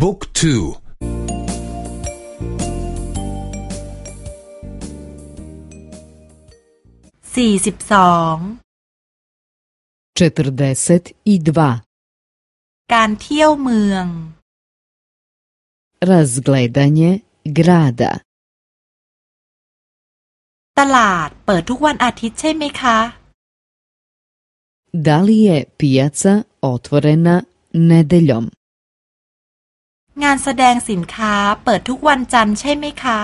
บุ๊กทูสี่สิบสองการเที่ยวเมือง razgledanje grada ตลาดเปิดทุกวันอาทิตย์ใช่ไหมคะ Da li je pijaca otvorena nedeljom? งานแสดงสินค้าเปิดทุกวันจันทร์ใช่ไหมคะ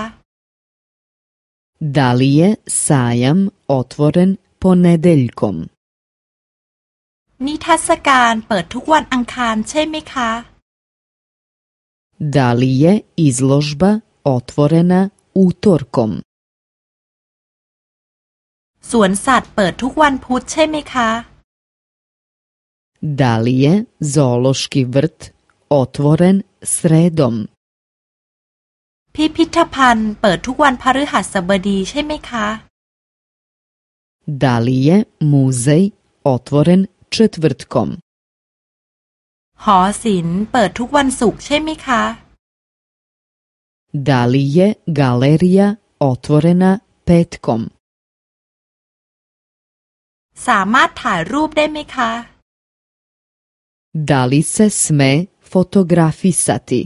Da li je sajam otvoren ponedeljkom? นิทรรศการเปิดทุกวันอังคารใช่ไหมคะ Da li je izložba otvorena utorkom? สวนสัตว์เปิดทุกวันพุธใช่ไหมคะ Da li je zoološki vrt otvoren sredom? พิพิธภัณฑ์เปิดทุกวันพฤหัสบดีใช่ไหมคะ Da li je muzej otvoren četvrtkom? หอศิลป์เปิดทุกวันศุกร์ใช่ไหมคะ Da li je galerija otvorena petkom? สามารถถ่ายรูปได้ไหมคะ Da li se sme fotografisati?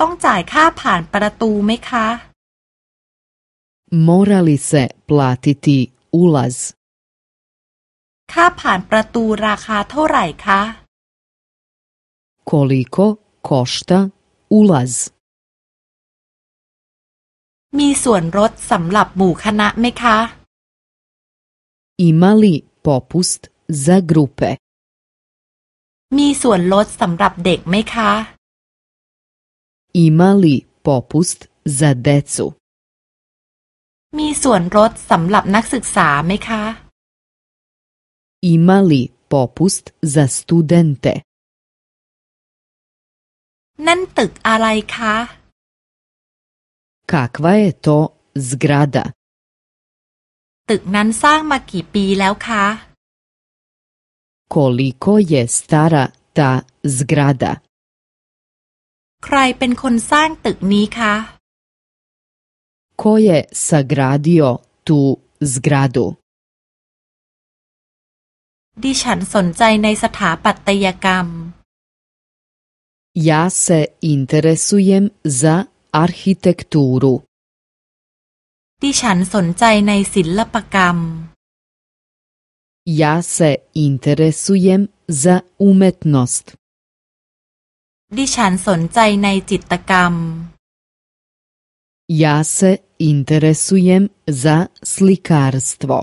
ต้องจ่ายค่าผ่านประตูไหมคะ Mora li se platiti ulaz? ค่าผ่านประตูราคาเท่าไหร่คะ Koliko košta ulaz? มีส่วนลดสำหรับหมู่คณะไหมคะ Ima li popust za grupe? มีส่วนลดสำหรับเด็กไหมคะ Ima li popust za decu? มีส่วนลดสำหรับนักศึกษาไหมคะ Ima li popust za studente? นั่นตึกอะไรคะ Kakva je to zgrada? ตึกนั้นสร้างมากี่ปีแล้วคะ Koliko je stara ta zgrada? ใครเป็นคนสร้างตึกนี้คะ Ko je sagradio tu zgradu? ดิฉันสนใจในสถาปัตยกรรม Ja se interesujem za arhitekturu. ดิฉันสนใจในศิลปกรรม Ja se interesujem za umetnost. ดิฉันสนใจในจิตรกรรม Ja se interesujem za slikarstvo.